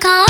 call.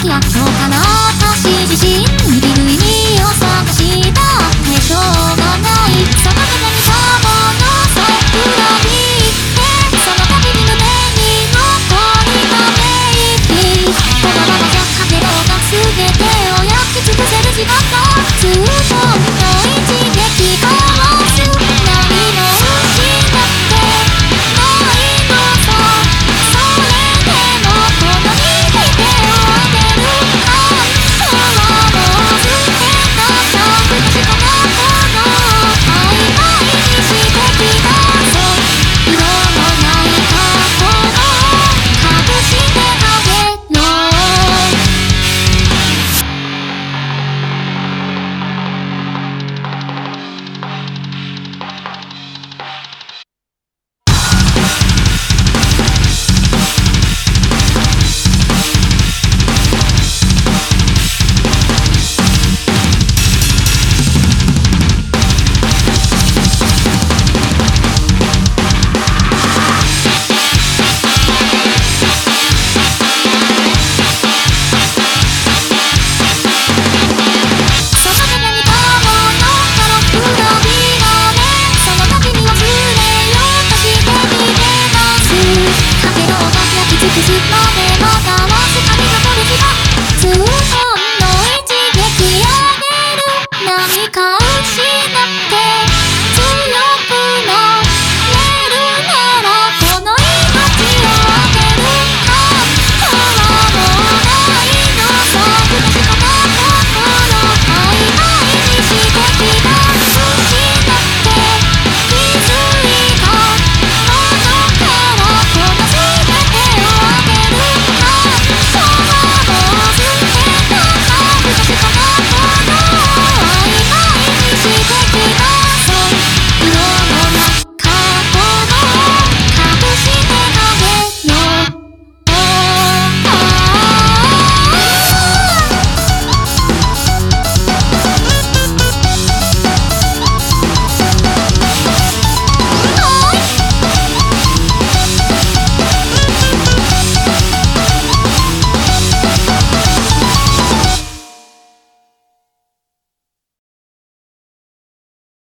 き合そうかな